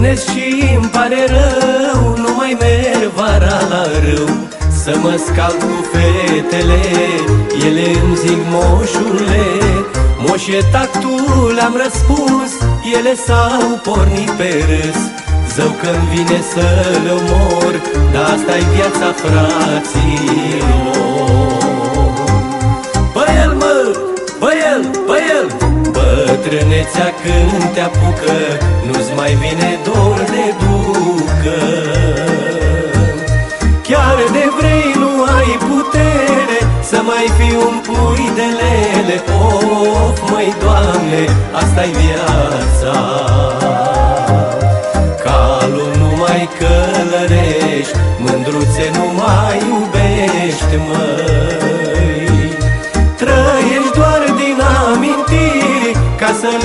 Îmbătrânesc și îmi pare rău Nu mai merg vara la râu. Să mă scalc cu fetele Ele îmi zic moșule Moșe tu le-am răspuns. Ele s-au pornit pe râs. Zău că-mi vine să-l omor Dar asta-i viața fraților Bătrânețea când te apucă Nu-ți mai vine dor de ducă. Chiar de vrei nu ai putere Să mai fi un pui de lele. Of, măi, Doamne, asta-i viața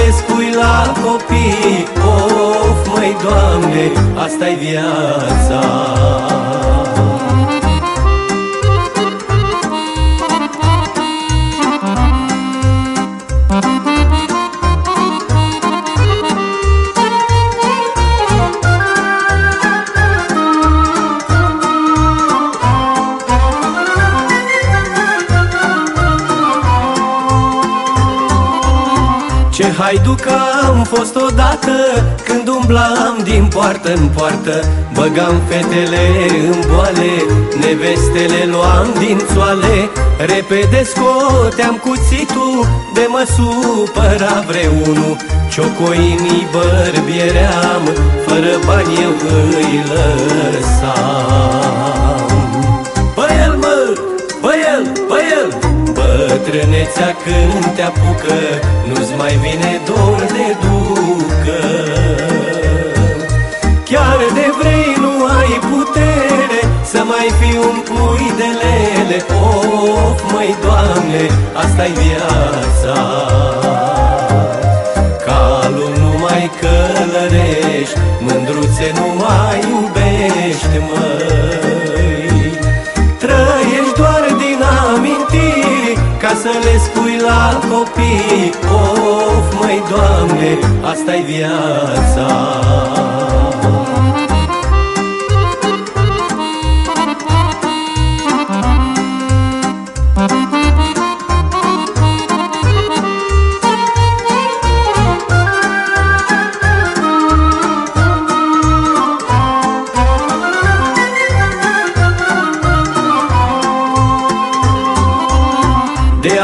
le spui la copii Of, măi, Doamne, asta-i viața Ce haiduc am fost odată Când umblam din poartă în poartă. Băgam fetele în boale Nevestele luam din țoale. Repede scoteam cuțitul De mă supăra vreunul. Ciocoinii bărbieream Fără bani eu îi lăsam Bătrânețea când te apucă Nu-ți mai vine dor de ducă. Chiar de vrei nu ai putere Să mai fi un pui de lele. Of, măi, Doamne, asta-i viața. Calul nu mai călărești Mândruțe nu mai să le spui la copii Of, măi, Doamne, asta-i viața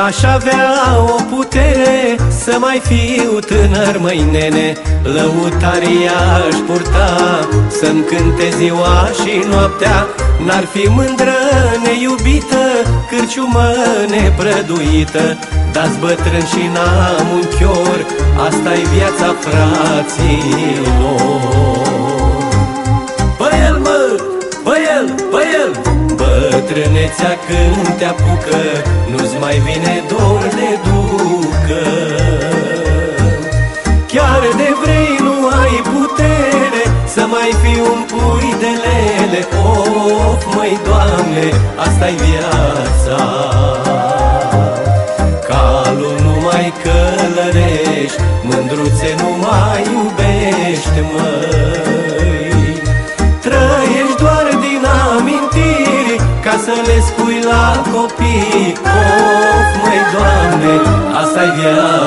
aș avea o putere Să mai fiu tânăr, măi nene. Lăutaria aș purta Să-mi cânte ziua și noaptea. N-ar fi mândră neiubită Cârciumă neprăduită. Dați bătrân și n-am un chior Asta-i viața fraților Bătrânețea când te apucă Nu-ți mai vine dor de ducă. Chiar de vrei nu ai putere Să mai fi un pui de lele. Of, măi, Doamne, asta-i viața să le spui la copii Of, măi, Doamne, asta-i viața